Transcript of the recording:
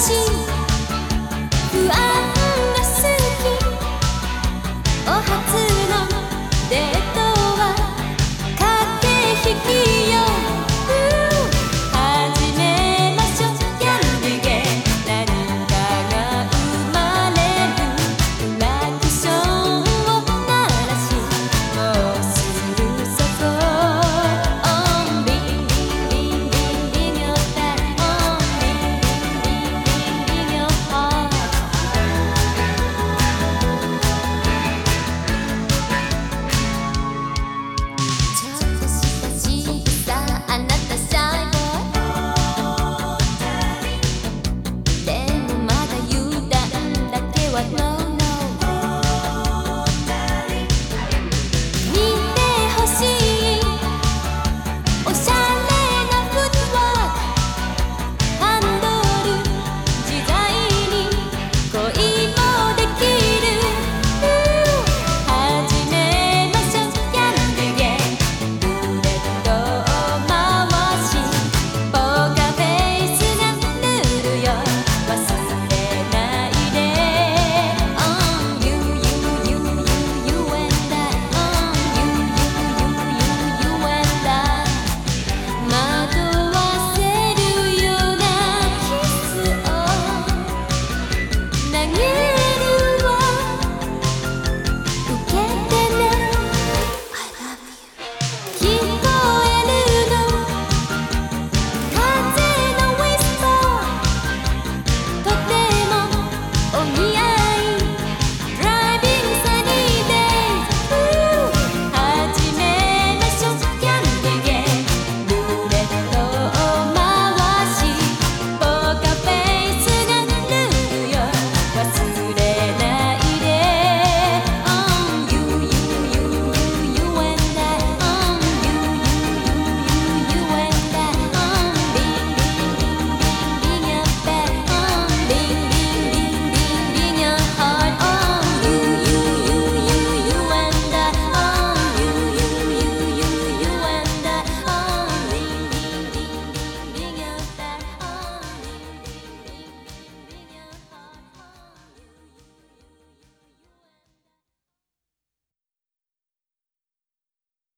see